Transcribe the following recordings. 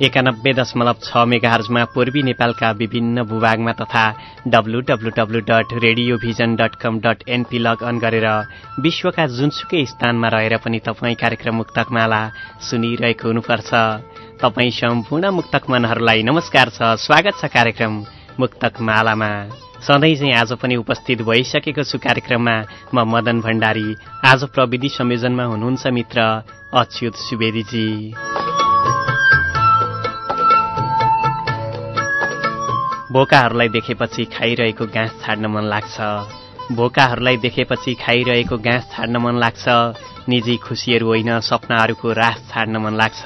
एकानब्बे दशमलव छ मेगाहर्जमा पूर्वी नेपालका विभिन्न भूभागमा तथा W W W dot radio vision dot com dot NP log on गरेर विश्वका जुनसुकै स्थानमा रहेर पनि तपाईँ कार्यक्रम मुक्तकमाला सुनिरहेको हुनुपर्छ। तपाईँ सम्पूर्ण मुक्तक मनहरूलाई नमस्कार छ स्वागत छ कार्यक्रम मुक्तक मालामा सधैँ चाहिँ आज पनि उपस्थित भइसकेको छु कार्यक्रममा म मदन भण्डारी। आज प्रविधि संयोजनमा हुनुहुन्छ मित्र अच्युत सुवेदीजी। बोकाहरूलाई देखेपछि खाइरहेको घाँस छाड्न मन लाग्छ। भोकाहरूलाई देखेपछि खाइरहेको घाँस छाड्न मन लाग्छ। निजी खुसीहरू होइन सपनाहरूको रास छाड्न मन लाग्छ।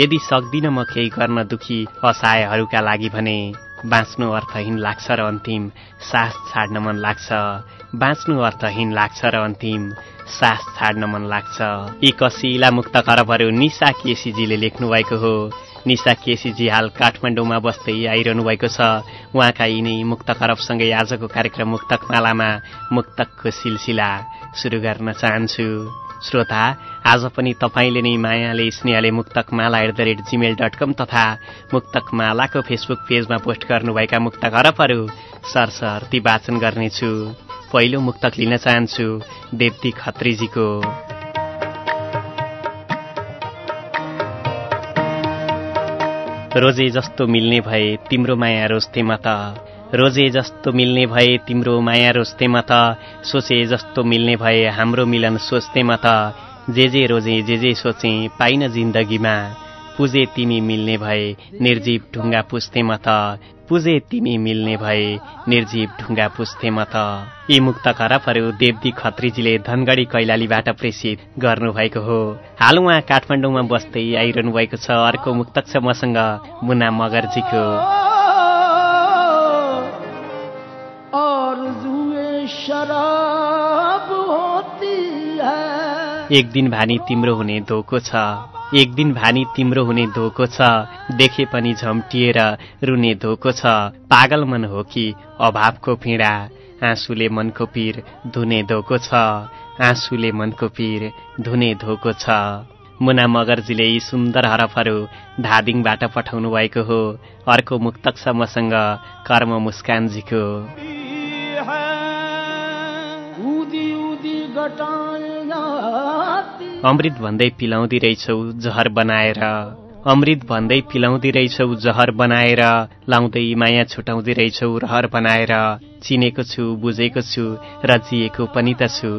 यदि सक्दिनँ म केही गर्न दुखी असहायहरूका लागि भने बाँच्नु अर्थहीन लाग्छ र अन्तिम सास छाड्न मन लाग्छ। बाँच्नु अर्थहीन लाग्छ र अन्तिम सास छाड्न मन लाग्छ। यी कसिला मुक्त करबहरू निशा केसीजीले लेख्नु भएको हो। निशा केसीजी हाल काठमाडौँमा बस्दै आइरहनु भएको छ। उहाँका यिनै मुक्त करबसँगै आजको कार्यक्रम मुक्तक मालामा मुक्तकको सिलसिला सुरु गर्न चाहन्छु। श्रोता आज पनि तपाईँले नै मायाले स्नेहले Muktak Mala at the rate Gmail dot com तथा मुक्तक मालाको फेसबुक पेजमा पोस्ट गर्नुभएका मुक्त करपहरू सरसर्ती वाचन गर्नेछु। पहिलो मुक्तक लिन चाहन्छु देवती खत्रीजीको। रोजे जस्तो मिल्ने भए तिम्रो माया रोस्थे म त रोजे जस्तो मिल्ने भए तिम्रो माया रोस्थे म त सोचे जस्तो मिल्ने भए हाम्रो मिलन सोच्थे म त जे जे रोजे जे जे सोचे पाइन जिन्दगीमा। पुजे तिमी मिल्ने भए निर्जीव ढुङ्गा पुस्थे म त पुजे तिमी मिल्ने भए। निर्जीव ढुङ्गा पुस्थे म त। यी मुक्त खराबहरू देवदी खत्रीजीले धनगढी कैलालीबाट प्रेषित गर्नुभएको हो। हाल उहाँ काठमाडौँमा बस्दै आइरहनु भएको छ अर्को मुक्तक छ मसँग मुना मगर्जीको। एक दिन भानी तिम्रो हुने धोको छ। एक दिन भानी तिम्रो हुने धोको छ। देखे पनि झम्टिएर रुने धोको छ। पागल मन हो कि अभावको पीडा। आँसुले मनको पीर धुने धोको छ। आँसुले मनको पीर धुने धोको छ। मुना मगर्जीले यी सुन्दर हरफहरू धादिङबाट पठाउनु भएको हो। अर्को मुक्तक छ मसँग कर्म मुस्कानजीको। अमृत भन्दै पिलाउँदी रहेछौ जहर बनाएर। अमृत भन्दै पिलाउँदी रहेछौ जहर बनाएर। लाउँदै माया छुटाउँदै रहेछौ रहर बनाएर। चिनेको छु बुझेको छु र जिएको पनि त छु।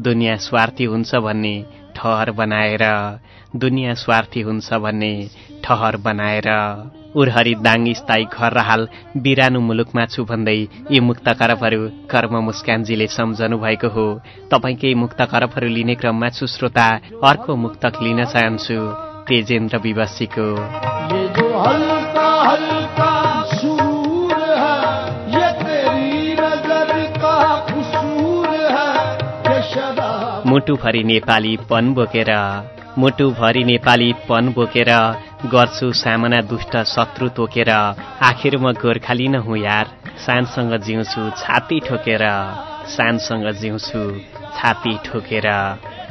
दुनियाँ स्वार्थी हुन्छ भन्ने ठहर बनाएर। दुनियाँ स्वार्थी हुन्छ भन्ने ठहर बनाएर। उरहरी दाङ स्थायी घर र हाल बिरानो मुलुकमा छु भन्दै यी मुक्त करपहरू कर्म मुस्कानजीले सम्झनु भएको हो। तपाईँकै मुक्त करपहरू लिने क्रममा छु श्रोता अर्को मुक्तक लिन चाहन्छु तेजेन्द्र विवासीको मुटुभरि नेपाली पन बोकेर मुटुभरि नेपाली पन बोकेर गर्छु सामना दुष्ट शत्रु तोकेर आखिर म गोर्खाली न हुँ यार। सानसँग जिउँछु छाती ठोकेर सानसँग जिउँछु छाती ठोकेर।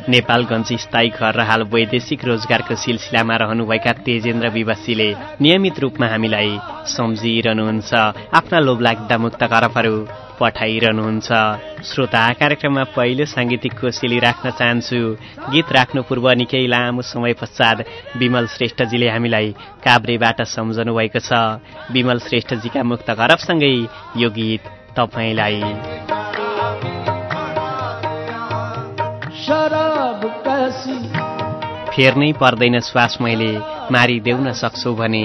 नेपालगञ्ज स्थायी घर र हाल वैदेशिक रोजगारको सिलसिलामा रहनुभएका तेजेन्द्र विवासीले नियमित रूपमा हामीलाई सम्झिरहनुहुन्छ आफ्ना लोभलाग्दा मुक्त करपहरू पठाइरहनुहुन्छ। श्रोता कार्यक्रममा पहिलो साङ्गीतिक कोसेली राख्न चाहन्छु। गीत राख्नु पूर्व निकै लामो समय पश्चात विमल श्रेष्ठजीले हामीलाई काभ्रेबाट सम्झनु भएको छ। विमल श्रेष्ठजीका मुक्त गरबसँगै यो गीत तपाईँलाई फेर्नै पर्दैन श्वास मैले मारिदेउन सक्छौ भने।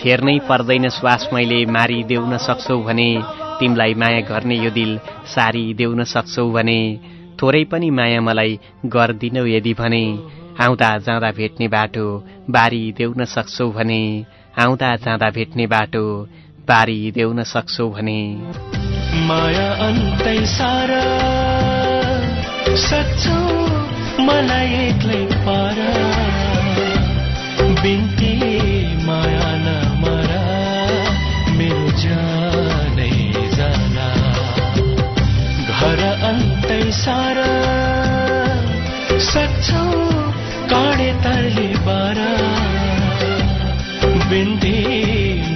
फेर्नै पर्दैन श्वास मैले मारिदेउन सक्छौ भने तिमलाई माया गर्ने यो दिल सारी देउन सक्छौ भने। थोरै पनि माया मलाई गर्दिनौ यदि भने आउँदा जाँदा भेट्ने बाटो बारी देउन सक्छौ भने। आउँदा जाँदा भेट्ने बाटो बारी देउन सक्छौ भने। माया अन्तै सारा सक्छौ मलाई एक्लै अन्तै सारा। सक्छौ काँडे तरले बारा। बिन्ती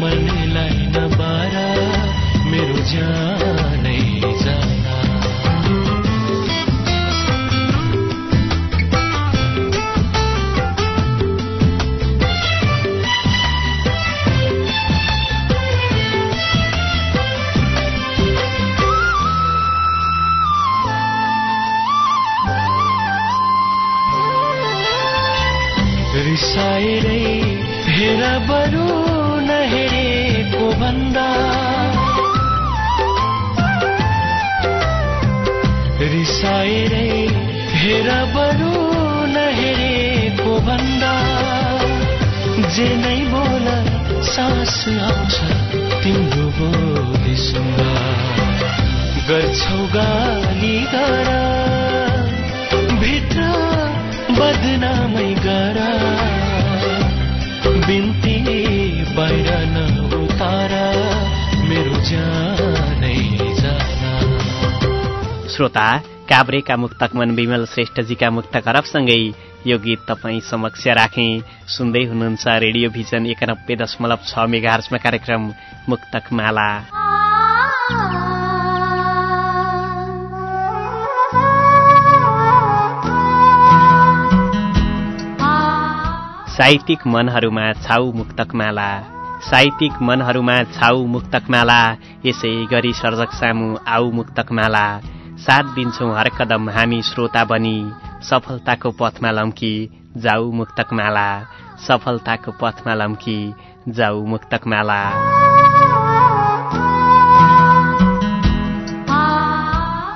मनलाई नबारा। मेरो जाना भन्दा। रिसाएरै हेर बरु नहेरेको भन्दा। जे नै बोल सास आउँछ तिम्रो बोली सुन्दा। गर्छौ गाली गर भित्र बदनामै गर। बिन्ती बाहिर जाना श्रोता काभ्रेका मुक्तक मन विमल श्रेष्ठजीका मुक्त करपसँगै यो गीत तपाईँ समक्ष राखे। सुन्दै हुनुहुन्छ रेडियो भिजन एकानब्बे दशमलव छ मेगार्समा कार्यक्रम मुक्तक माला। साहित्यिक मनहरूमा छाउ मुक्तकमाला साहित्यिक मनहरूमा छाउ मुक्तकमाला यसै गरी सर्जक सामु आऊ मुक्तकमाला। साथ दिन्छौँ हर कदम हामी श्रोता बनी। सफलताको पथमा लम्की जाऊ मुक्तकमाला। सफलताको पथमा लम्की जाऊ मुक्तकमाला।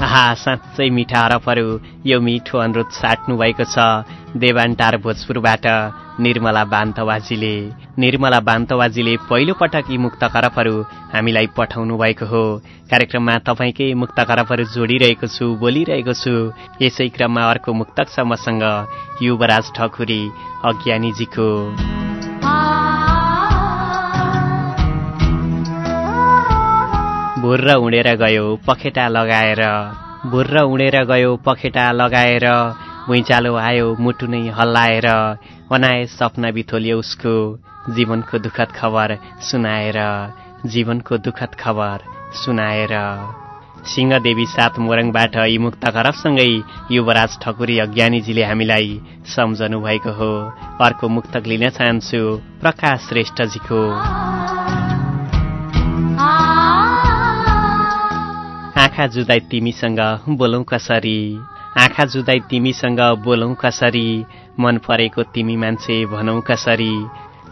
आहा साँच्चै मिठा हरफहरू यो मिठो अनुरोध साट्नु भएको छ। देवान्टार भोजपुरबाट निर्मला बान्तवाजीले। निर्मला बान्तवाजीले पहिलो पटक यी मुक्त करपहरू हामीलाई पठाउनु भएको हो। कार्यक्रममा तपाईँकै मुक्त करपहरू जोडिरहेको छु बोलिरहेको छु। यसै क्रममा अर्को मुक्तक छ मसँग युवराज ठकुरी अज्ञानीजीको। भुर्र उडेर गयो पखेटा लगाएर। भुर्र उडेर गयो पखेटा लगाएर। भुइँचालो आयो मुटु नै हल्लाएर अनाए सपना बिथोलियो उसको जीवनको दुःखद खबर सुनाएर जीवनको दुःखद खबर सुनाएर। सिंहदेवी सात मोरङबाट यी मुक्त खरबसँगै युवराज ठकुरी अज्ञानीजीले हामीलाई सम्झनु भएको हो। अर्को मुक्तक लिन चाहन्छु प्रकाश श्रेष्ठजीको। आँखा जुदाई तिमीसँग बोलौँ कसरी? आँखा जुदाई तिमीसँग बोलौँ कसरी? मन परेको तिमी मान्छे भनौ कसरी?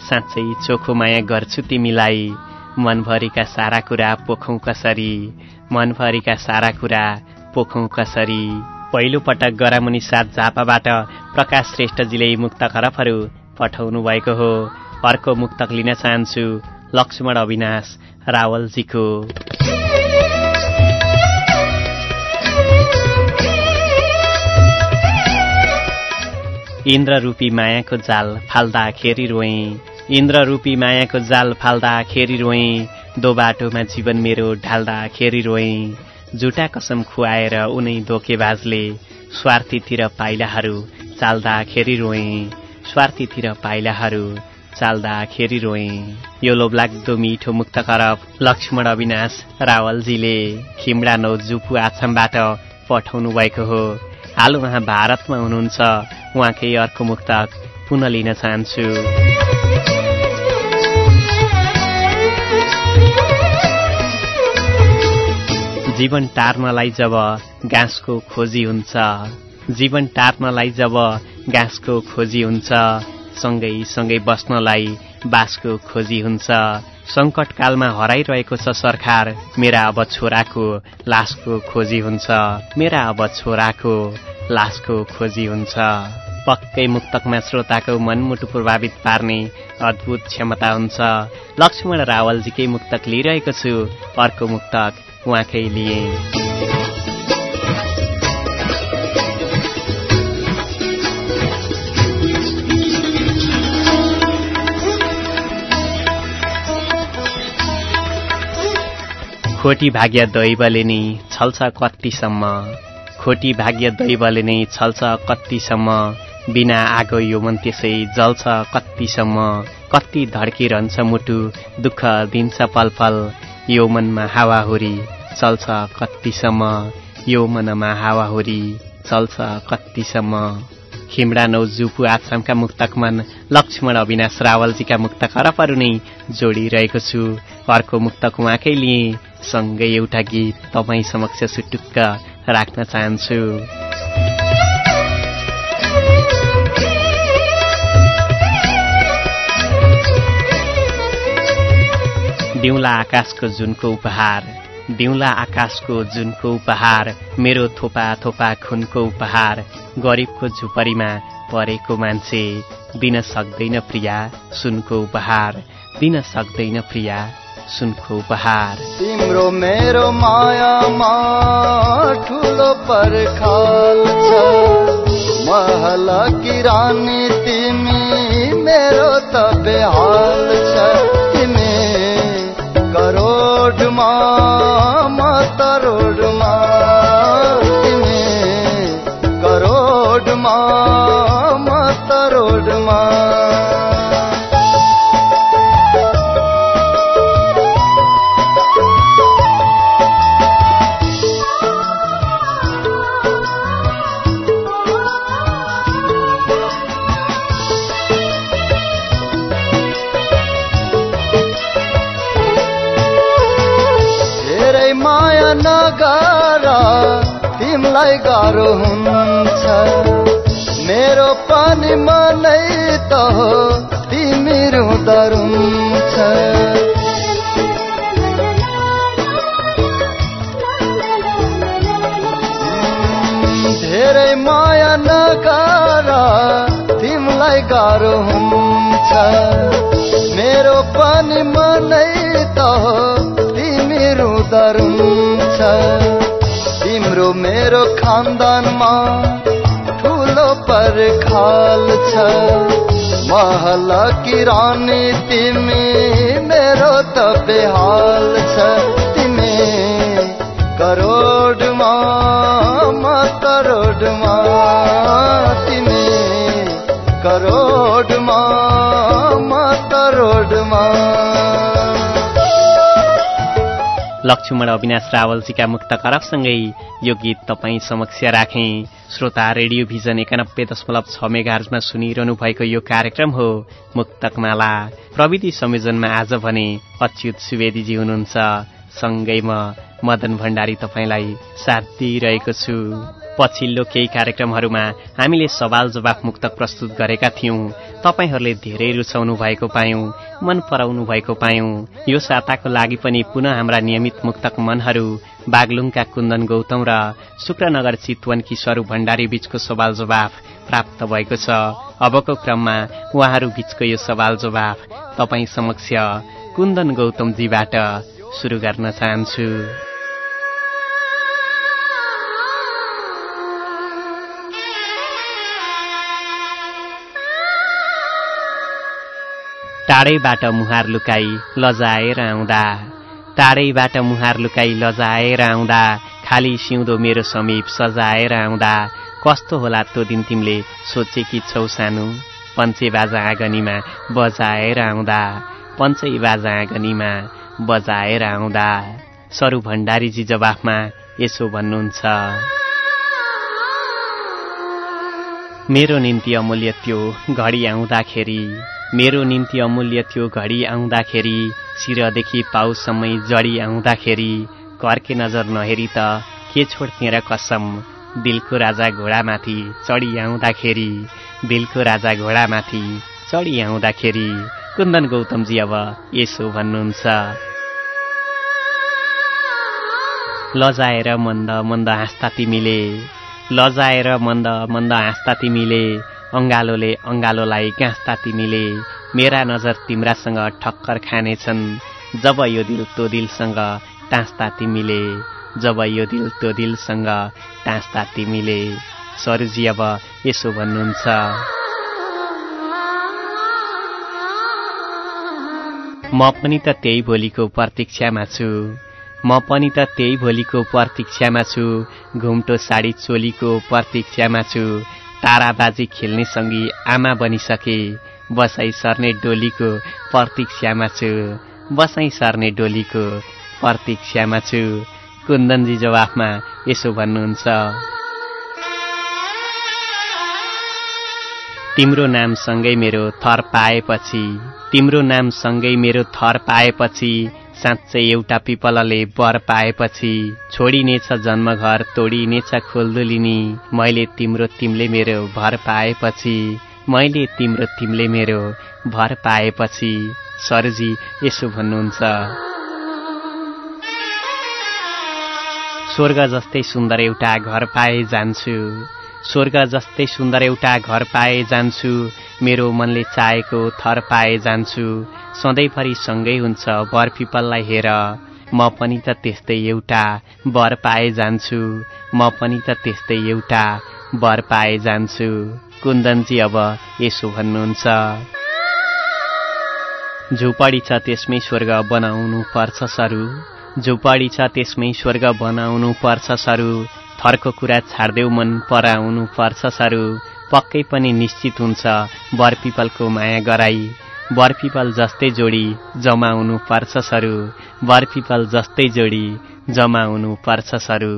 साँच्चै चोखो माया गर्छु तिमीलाई। मनभरिका सारा कुरा पोखौँ कसरी? मनभरिका सारा कुरा पोखौँ कसरी? पहिलो पटक गरामुनि सात झापाबाट प्रकाश श्रेष्ठजीले मुक्त खरफहरू पठाउनु भएको हो। अर्को मुक्तक लिन चाहन्छु लक्ष्मण अविनाश रावलजीको। इन्द्र रूपी मायाको जाल फाल्दा खेरी रोएँ। इन्द्र रूपी मायाको जाल फाल्दा खेरी रोएँ। दो बाटोमा जीवन मेरो ढाल्दा खेरी रोएँ। जुटा कसम खुवाएर उनै धोकेबाजले स्वार्थीतिर पाइलाहरू चाल्दा खेरी रोएँ। स्वार्थीतिर पाइलाहरू चाल्दा खेरी रोएँ। यो लोभलाग्दो मिठो मुक्त करप लक्ष्मण अविनाश रावलजीले खिमडा नौ जुपु आछामबाट पठाउनु भएको हो। हाल उहाँ भारतमा हुनुहुन्छ। उहाँकै अर्को मुक्तक पुनः लिन चाहन्छु। जीवन टार्नलाई जब घाँसको खोजी हुन्छ जीवन टार्नलाई जब घाँसको खोजी हुन्छ सँगै सँगै बस्नलाई बाँसको खोजी हुन्छ सङ्कटकालमा हराइरहेको छ सरकार। मेरा अब छोराको लासको खोजी हुन्छ। मेरा अब छोराको लासको खोजी हुन्छ। पक्कै मुक्तकमा श्रोताको मनमुटु प्रभावित पार्ने अद्भुत क्षमता हुन्छ। लक्ष्मण रावलजीकै मुक्तक लिइरहेको छु। अर्को मुक्तक उहाँकै लिए। खोटी भाग्य दैवले नै छल्छ कतिसम्म खोटी भाग्य दैवले नै छल्छ कतिसम्म बिना आगो यो मन त्यसै जल्छ कतिसम्म कति धड्किरहन्छ मुटु दुःख दिन्छ पलपल। यो मनमा हावाहुरी चल्छ कतिसम्म यो मनमा हावाहुरी चल्छ कतिसम्म खिमडा नौ जुपु आसामका मुक्तकमन लक्ष्मण अविनाश रावलजीका मुक्तक हरपहरू नै जोडिरहेको छु। अर्को मुक्तक उहाँकै लिएँ सँगै एउटा गीत तपाईँ समक्ष सुटुक्क राख्न चाहन्छु। दिउँला आकाशको जुनको उपहार। दिउँला आकाशको जुनको उपहार मेरो थोपा थोपा खुनको उपहार गरिबको झुपरीमा परेको मान्छे दिन सक्दैन प्रिया सुनको उपहार दिन सक्दैन प्रिया सुनको उपहार। तिम्रो मेरो मायामा ठुलो पर्खाल छ। महल किरानी तिमी मेरो त छ। म लक्ष्मण अविनाश रावलजीका मुक्त करपसँगै यो गीत तपाईँ समक्ष राखे। श्रोता रेडियो भिजन एकानब्बे दशमलव छ मेगार्जमा सुनिरहनु भएको यो कार्यक्रम हो मुक्तकमाला। प्रविधि संयोजनमा आज भने अच्युत सुवेदीजी हुनुहुन्छ। सँगै म मदन भण्डारी तपाईँलाई साथ दिइरहेको छु। पछिल्लो केही कार्यक्रमहरूमा हामीले सवाल जवाफ मुक्तक प्रस्तुत गरेका थियौं। तपाईँहरूले धेरै रुचाउनु भएको पायौं मन पराउनु भएको पायौं। यो साताको लागि पनि पुनः हाम्रा नियमित मुक्तक मनहरू बागलुङका कुन्दन गौतम र शुक्रनगर चितवनकी स्वरूप भण्डारी बीचको सवाल जवाफ प्राप्त भएको छ। अबको क्रममा उहाँहरू बीचको यो सवाल जवाफ तपाईँ समक्ष कुन्दन गौतमजीबाट सुरु गर्न चाहन्छु। टाढैबाट मुहार लुकाई लजाएर आउँदा टाढैबाट मुहार लुकाई लजाएर आउँदा खाली सिउँदो मेरो समीप सजाएर आउँदा कस्तो होला त्यो दिन तिमीले सोचेकी छौ सानो? पञ्चे बाजा आँगनीमा बजाएर आउँदा पञ्चै बाजा आँगनीमा बजाएर आउँदा सरू भण्डारीजी जवाफमा यसो भन्नुहुन्छ। मेरो निम्ति अमूल्य त्यो घडी आउँदाखेरि मेरो निम्ति अमूल्य त्यो घडी आउँदाखेरि शिरदेखि पाउसम्मै जडी आउँदाखेरि घरके नजर नहेरी त के छोड्थेँ र कसम? दिलको राजा घोडामाथि चढी आउँदाखेरि दिलको राजा घोडामाथि चढी आउँदाखेरि कुन्दन गौतमजी अब यसो भन्नुहुन्छ। लजाएर मन्द मन्द हाँस्दा तिमीले लजाएर मन्द मन्द हाँस्दा तिमीले अङ्गालोले अङ्गालोलाई गाँस्दा तिमीले मेरा नजर तिम्रासँग ठक्कर खानेछन्। जब यो दिल तो दिलसँग टाँस्दा तिमीले जब यो दिल तो दिलसँग टाँस्दा तिमीले सरुजी अब यसो भन्नुहुन्छ। म पनि त त्यही भोलिको प्रतीक्षामा छु। म पनि त त्यही भोलिको प्रतीक्षामा छु। घुम्टो साडी चोलीको प्रतीक्षामा छु। ताराबाजी खेल्ने सँगी आमा बनिसके बसाइ सर्ने डोलीको प्रतीक्षामा छु। बसाइ सर्ने डोलीको प्रतीक्षामा छु। कुन्दनजी जवाफमा यसो भन्नुहुन्छ। तिम्रो नामसँगै मेरो थर पाएपछि तिम्रो नामसँगै मेरो थर पाएपछि साँच्चै एउटा पिपलले वर पाएपछि छोडिनेछ जन्मघर तोडिनेछ खोल्दुलिनी मैले तिम्रो तिमीले मेरो भर पाएपछि मैले तिम्रो तिमीले मेरो भर पाएपछि सरजी यसो भन्नुहुन्छ। स्वर्ग जस्तै सुन्दर एउटा घर पाए जान्छु। स्वर्ग जस्तै सुन्दर एउटा घर पाए जान्छु। मेरो मनले चाहेको थर पाए जान्छु। सधैँभरि सँगै हुन्छ बर पिपललाई हेर। म पनि त त्यस्तै एउटा वर पाए जान्छु। म पनि त त्यस्तै एउटा वर पाए जान्छु। कुन्दनजी अब यसो भन्नुहुन्छ। झुपडी छ त्यसमै स्वर्ग बनाउनु पर्छ सरू। झुपडी छ त्यसमै स्वर्ग बनाउनु पर्छ सरू। थरको कुरा छाड्देऊ मन पराउनु पर्छ सरू। पक्कै पनि निश्चित हुन्छ बरपिपलको माया गराई। बरपिपल जस्तै जोडी जमाउनु पर्छ सरू। बरपिपल जस्तै जोडी जमाउनु पर्छ सरू।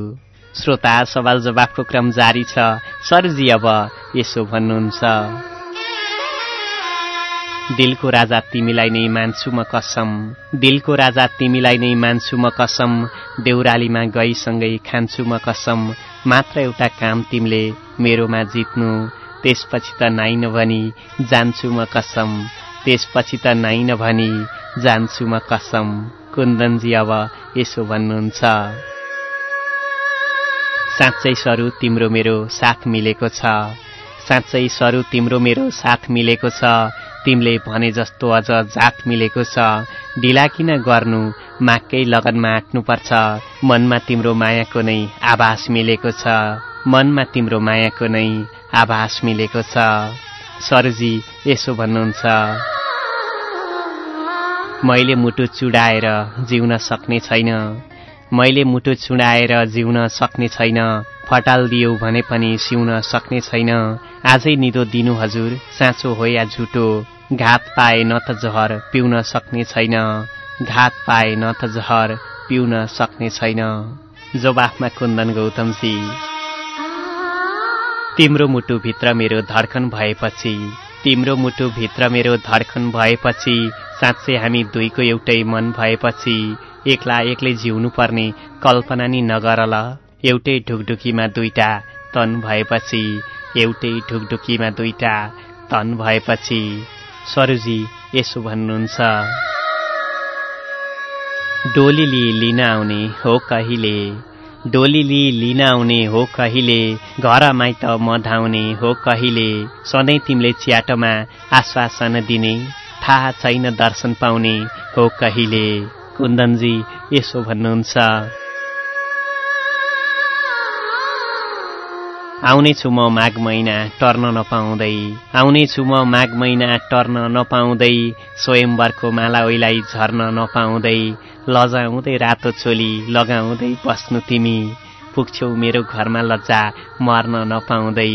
श्रोता सवाल जवाफको क्रम जारी छ। सरजी अब यसो भन्नुहुन्छ। दिलको राजा तिमीलाई नै मान्छु म कसम। दिलको राजा तिमीलाई नै मान्छु म कसम। देउरालीमा गईसँगै खान्छु म कसम। मात्र एउटा काम तिमीले मेरोमा जित्नु। त्यसपछि त नाइ नभनी जान्छु म कसम। त्यसपछि त नाइ नभनी जान्छु म कसम। कुन्दनजी अब यसो भन्नुहुन्छ। साँच्चै सरू तिम्रो मेरो साथ मिलेको छ। साँच्चै सरू तिम्रो मेरो साथ मिलेको छ। तिमीले भने जस्तो अझ जात मिलेको छ। ढिला किन गर्नु? माकै लगनमा आँट्नुपर्छ मनमा तिम्रो मायाको नै आभास मिलेको छ। मनमा तिम्रो मायाको नै आभास मिलेको छ। सरजी यसो भन्नुहुन्छ। मैले मुटु चुडाएर जिउन सक्ने छैन। मैले मुटु चुडाएर जिउन सक्ने छैन। फटाल दियो भने पनि सिउन सक्ने छैन। आजै निदो दिनु हजुर साँचो हो या झुटो। घात पाए न त जहर पिउन सक्ने छैन। घात पाए न त जहर पिउन सक्ने छैन। जवाफमा कुन्दन गौतमजी। तिम्रो मुटुभित्र मेरो धड्कन भएपछि तिम्रो मुटुभित्र मेरो धड्कन भएपछि साँच्चै हामी दुईको एउटै मन भएपछि एक्ला एक्लै जिउनु पर्ने कल्पना नि नगर ल। एउटै ढुकढुकीमा दुईटा तन भएपछि एउटै ढुकढुकीमा दुईटा तन भएपछि। सरुजी यसो भन्नुहुन्छ डोलीली लिन आउने हो कहिले? डोलीली लिन आउने हो कहिले? घर माइत म धाउने हो कहिले? सधैँ तिमीले च्याटोमा आश्वासन दिने थाहा छैन दर्शन पाउने हो कहिले? कुन्दनजी यसो भन्नुहुन्छ आउनेछु म माघ महिना टर्न नपाउँदै। आउनेछु म माघ महिना टर्न नपाउँदै स्वयम्वरको माला ओइलाई झर्न नपाउँदै लजाउँदै रातो चोली लगाउँदै बस्नु तिमी। पुग्छौ मेरो घरमा लज्जा मर्न नपाउँदै।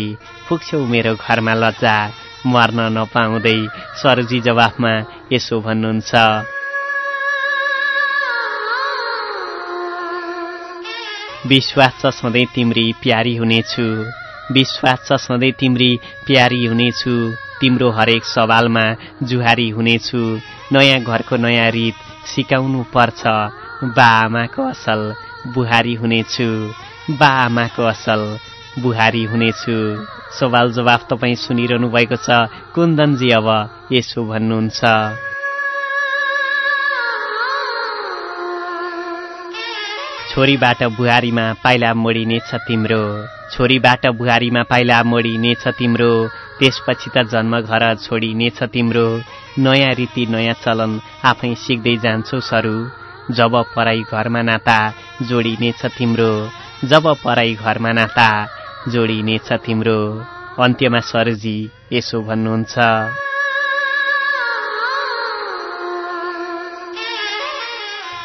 पुग्छौ मेरो घरमा लज्जा मर्न नपाउँदै। सरजी जवाफमा यसो भन्नुहुन्छ विश्वास छ सधैँ तिम्री प्यारी हुनेछु। विश्वास छ सधैँ तिम्री प्यारी हुनेछु। तिम्रो हरेक सवालमा जुहारी हुनेछु। नयाँ घरको नयाँ रित सिकाउनु पर्छ। बा आमाको असल बुहारी हुनेछु। बा आमाको असल बुहारी हुनेछु। सवाल जवाफ तपाईँ सुनिरहनु भएको छ। कुन्दनजी अब यसो भन्नुहुन्छ। छोरीबाट बुहारीमा पाइला मोडिनेछ तिम्रो। छोरीबाट बुहारीमा पाइला मोडिनेछ तिम्रो। त्यसपछि त जन्मघर छोडिनेछ तिम्रो। नयाँ रीति नयाँ चलन आफै सिक्दै जान्छौ सरू। जब पराई घरमा नाता जोडिनेछ तिम्रो। जब पराई घरमा नाता जोडिनेछ तिम्रो। अन्त्यमा सरजी यसो भन्नुहुन्छ।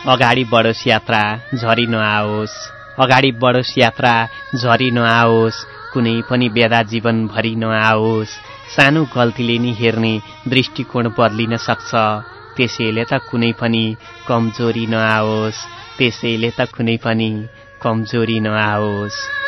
अगाडि बढोस् यात्रा झरी नआओस्। अगाडि बढोस् यात्रा झरी नआओस्। कुनै पनि बेदा जीवन भरि नआओस्। सानो गल्तीले नि हेर्ने दृष्टिकोण बदलिन सक्छ। त्यसैले त कुनै पनि कमजोरी नआओस्। त्यसैले त कुनै पनि कमजोरी नआओस्।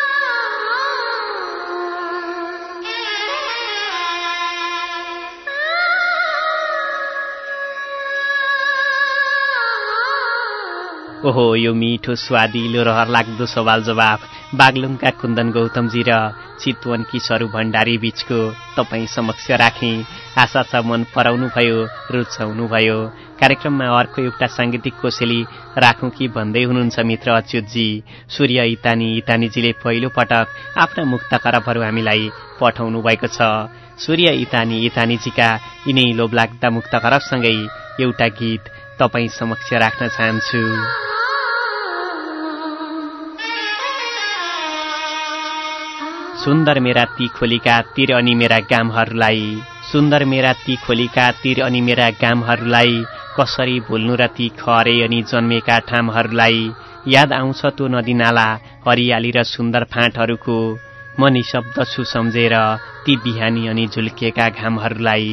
ओहो यो मिठो स्वादिलो रहर लाग्दो सवाल जवाफ। बागलुङका कुन्दन गौतमजी र चितवनकी सरू भण्डारी बीचको तपाईँ समक्ष राखे। आशा छ मन पराउनु भयो रुचाउनु भयो। कार्यक्रममा अर्को एउटा साङ्गीतिक कोसेली राखौँ कि भन्दै हुनुहुन्छ मित्र अच्युतजी। सूर्य इतानी इतानीजीले पहिलो पटक आफ्ना मुक्त करपहरू हामीलाई पठाउनु भएको छ। सूर्य इतानी इतानीजीका यिनै लोभलाग्दा मुक्त करपसँगै एउटा गीत तपाईँ समक्ष राख्न चाहन्छु। सुन्दर मेरा ती खोलीका तिर अनि मेरा गामहरूलाई सुन्दर मेरा ती खोलीका तिर अनि मेरा गामहरूलाई कसरी भुल्नु र ती खरे अनि जन्मेका ठामहरूलाई याद आउँछ त्यो नदी नाला हरियाली र सुन्दर फाँटहरूको। म निशब्द छु सम्झेर ती बिहानी अनि झुल्केका घामहरूलाई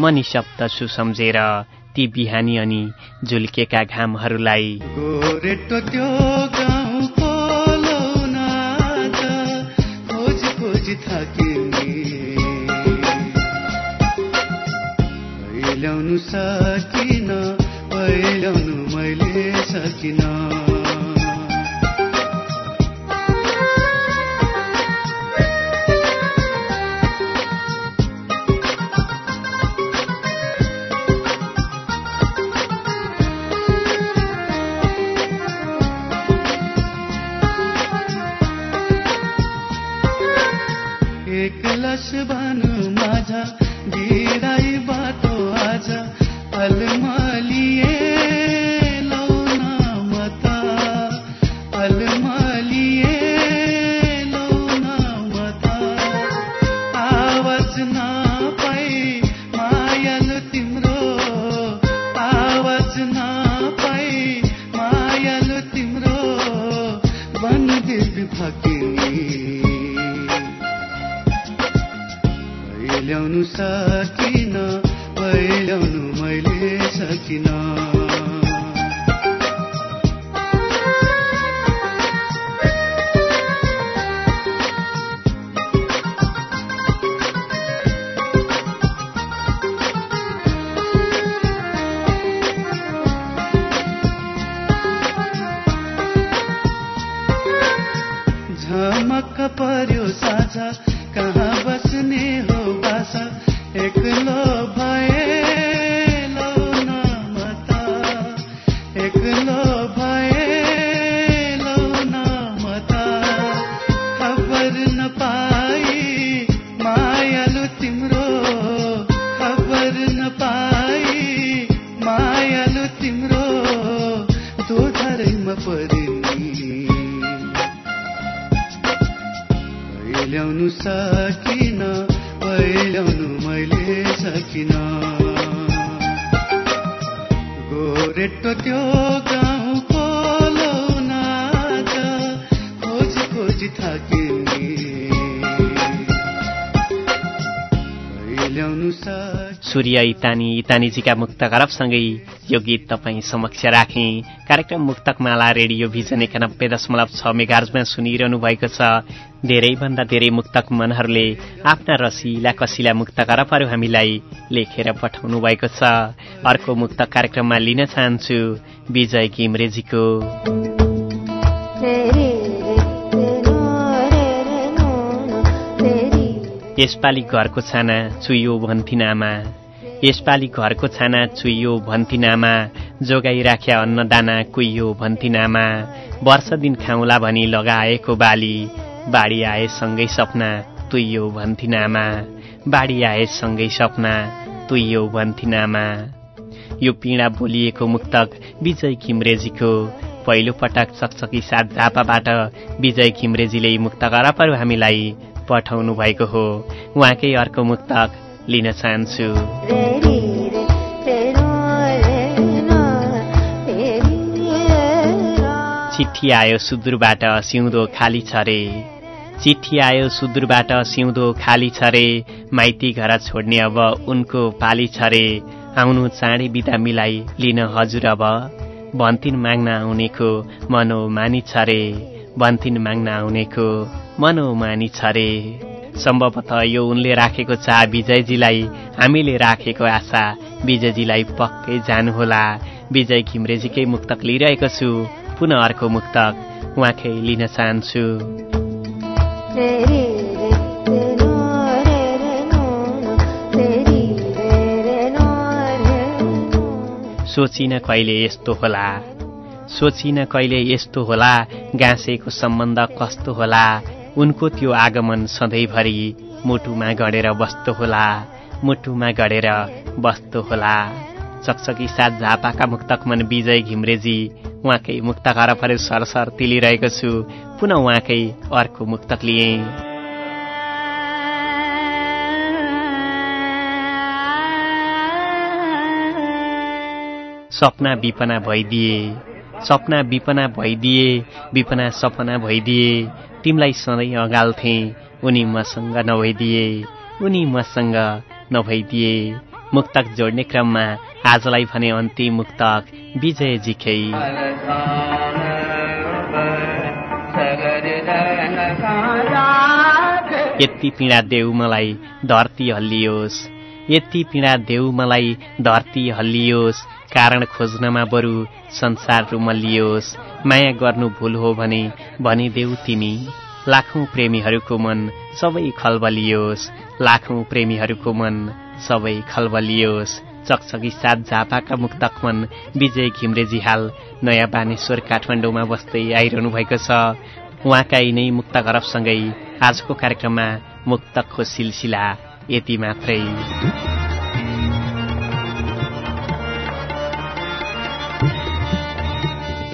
म निशब्द छु सम्झेर ती बिहानी अनि झुल्केका घामहरूलाई। सकिन ल्याउनु मैले सकिन। एकलस भानु माझा गिराई बाटो आज अलमालिए झमक्क पर्यो साझा। कहाँ बस्ने हो बासा? एक्लो इतानीजीका मुक्त गरबसँगै यो गीत तपाईँ समक्ष राखे। कार्यक्रम मुक्तक माला रेडियो भिजन एकानब्बे दशमलव छ मेगार्जमा सुनिरहनु भएको छ। धेरैभन्दा धेरै मुक्तक मनहरूले आफ्ना रसिला कसिला मुक्त गरबहरू हामीलाई लेखेर पठाउनु भएको छ। अर्को मुक्त कार्यक्रममा लिन चाहन्छु विजय घिमरेजीको। यसपालि घरको छाना चुइयो भन्थिनामा। यसपालि घरको छाना चुइयो भन्थिनामा जोगाइ राख्या अन्नदाना कुइयो भन्थिनामा वर्ष दिन खाउँला भनी लगाएको बाली बाढी आएसँगै सपना तुइयो भन्थिनामा बाढी आएसँगै सपना तुइयो भन्थिनामा। यो पीडा बोलिएको मुक्तक विजय घिमरेजीको पहिलो पटक चकचकी साथ झापाबाट विजय घिमरेजीले मुक्त गरापहरू हामीलाई पठाउनु भएको हो। उहाँकै अर्को मुक्तक लिन चाहन्छु। चिठी आयो सुदूरबाट सिउँदो खाली छ रे। चिठी आयो सुदूरबाट सिउँदो खाली छ रे। माइती घर छोड्ने अब उनको पाली छ रे। आउनु चाँडै बिदा मिलाई लिन हजुर अब। बन्तिन माग्न आउनेको मनो मानी छ रे। बन्तिन माग्न आउनेको मनो मानी छ रे। सम्भवतः यो उनले राखेको चाह विजयजीलाई हामीले राखेको आशा विजयजीलाई पक्कै जानुहोला। विजय घिम्रेजीकै मुक्तक लिइरहेको छु। पुनः अर्को मुक्तक उहाँकै लिन चाहन्छु। सोचिन कहिले यस्तो होला। सोचिन कहिले यस्तो होला। गाँसेको सम्बन्ध कस्तो होला। उनको त्यो आगमन सधैँभरि मुटुमा गढेर बस्तो होला मुटुमा गढेर बस्तो होला। चकचकी साथ झापाका मुक्तक मन विजय घिम्रेजी उहाँकै मुक्तक हरफहरू सरसर तिलिरहेको छु पुनः उहाँकै अर्को मुक्तक लिएँ। सपना विपना भइदिए सपना विपना भइदिए विपना सपना भइदिए। तिमीलाई सधैँ अगाल्थे उनी मसँग नभइदिए उनी मसँग नभइदिए। मुक्तक जोड्ने क्रममा आजलाई भने अन्तिम मुक्तक विजयजीकै। यति पीडा देऊ मलाई धरती हल्लियोस्। यति पीडा देऊ मलाई धरती हल्लियोस्। कारण खोज्नमा बरु संसार रुमल्लियोस्। माया गर्नु भुल हो भने भनिदेऊ तिमी। लाखौं प्रेमीहरूको मन सबै खलबलियोस्। लाखौं प्रेमीहरूको मन सबै खलबलियोस्। चकचकी सात झापाका मुक्तक मन विजय घिम्रेजी हाल नयाँ बानेश्वर काठमाडौँमा बस्दै आइरहनु भएको छ। उहाँका यिनै मुक्त गरबसँगै आजको कार्यक्रममा मुक्तकको सिलसिला यति मात्रै।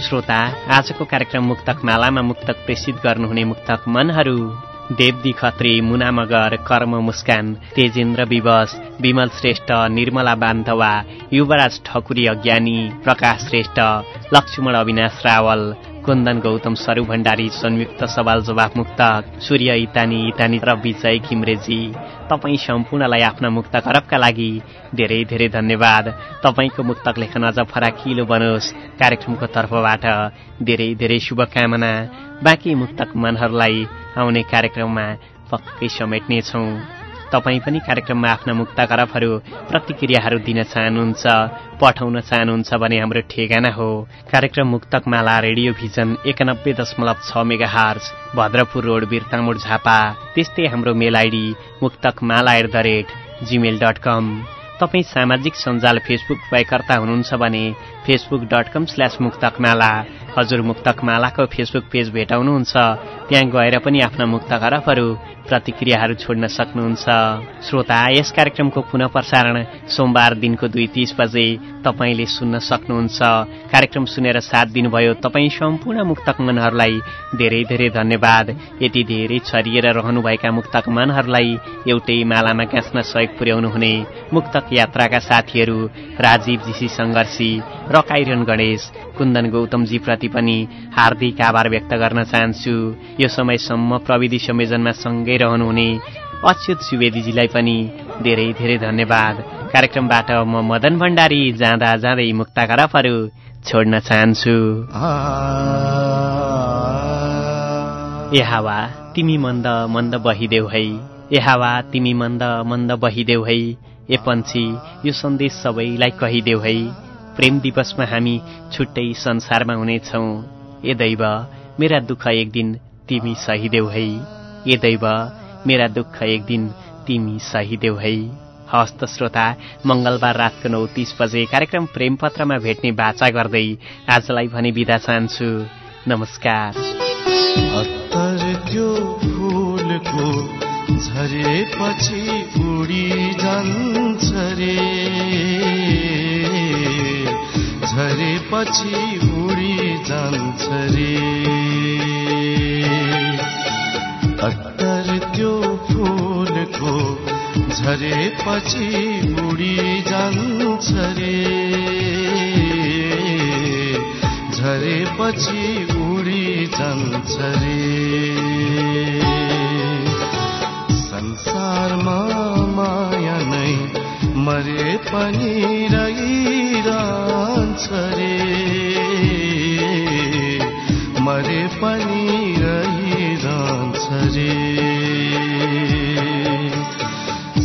श्रोता आजको कार्यक्रम मुक्तक मालामा मुक्तक प्रेषित गर्नुहुने मुक्तक मनहरू देवदी खत्री मुना मगर कर्म मुस्कान तेजेन्द्र विवश विमल श्रेष्ठ निर्मला बान्धवा युवराज ठकुरी अज्ञानी प्रकाश श्रेष्ठ लक्ष्मण अविनाश रावल कुन्दन गौतम सरु भण्डारी संयुक्त सवाल जवाफ मुक्तक सूर्य इतानी इतानी र विजय घिम्रेजी। तपाईँ सम्पूर्णलाई आफ्ना मुक्त करपका लागि धेरै धेरै धन्यवाद। तपाईँको मुक्तक लेखन अझ फराकिलो बनोस्। कार्यक्रमको तर्फबाट धेरै धेरै शुभकामना। बाँकी मुक्तक मनहरूलाई आउने कार्यक्रममा पक्कै समेट्नेछौँ। तपाईँ पनि कार्यक्रममा आफ्ना मुक्त करफहरू प्रतिक्रियाहरू दिन चाहनुहुन्छ पठाउन चाहनुहुन्छ भने हाम्रो ठेगाना हो। कार्यक्रम मुक्तक माला रेडियो भिजन एकानब्बे दशमलव छ मेगा भद्रपुर रोड बिरतामुड झापा। त्यस्तै हाम्रो mail ID Muktak Mala at the rate Gmail dot com तपाईँ सामाजिक सञ्जाल फेसबुक प्रयोगकर्ता हुनुहुन्छ भने फेसबुक डट कम स्ल्यास मुक्तक माला हजुर मुक्तक मालाको फेसबुक पेज भेटाउनुहुन्छ। त्यहाँ गएर पनि आफ्ना मुक्त खरबहरू प्रतिक्रियाहरू छोड्न सक्नुहुन्छ। श्रोता यस कार्यक्रमको पुनः प्रसारण सोमबार दिनको दुई तीस बजे तपाईँले सुन्न सक्नुहुन्छ। कार्यक्रम सुनेर साथ दिनुभयो तपाईँ सम्पूर्ण मुक्तक मनहरूलाई धेरै धेरै धन्यवाद। यति धेरै छरिएर रहनुभएका मुक्तक मनहरूलाई एउटै मालामा गाँच्न सहयोग पुर्याउनु हुने मुक्तक यात्राका साथीहरू राजीव जीसी सङ्घर्षी रकाइरन गणेश कुन्दन गौतमजी प्रति पनि हार्दिक आभार व्यक्त गर्न चाहन्छु। यो समयसम्म प्रविधि संयोजनमा सँगै रहनुहुने अच्युत सुवेदीजीलाई पनि धेरै धेरै धन्यवाद। कार्यक्रमबाट म मदन भण्डारी जाँदा जाँदै मुक्ता छोड्न चाहन्छु। ए हावा तिमी मन्द मन्द बहिदेऊ है। ए हावा तिमी मन्द मन्द बहिदेऊ है। ए पन्छी यो सन्देश सबैलाई कहिदेऊ है। प्रेम दिवसमा हामी छुट्टै संसारमा हुनेछौ। ए दैव मेरा दुःख एक दिन तिमी सहिदेऊ है। ए दैव मेरा दुःख एक दिन तिमी सहिदेऊ है। हस्त श्रोता मंगलबार रातको नौ तीस बजे कार्यक्रम प्रेमपत्रमा भेट्ने बाचा गर्दै आजलाई भने बिदा चाहन्छु। नमस्कार। त्यो झरेपछि उडी जान्छ रे। झरेपछि उडी जान्छ रे। अत्तर त्यो फुलको झरेपछि उडी जान्छ रे। झरेपछि उडी जान्छ रे। संसारमा माया नै मरे पनि रहिरा मरे पनि रहिरहन्छ रे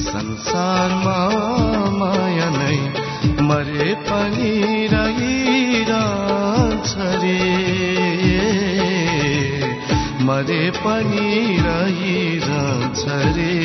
संसारमा माया नै मरे पनि रहिरहन्छ रे मरे पनि रहिरहन्छ रे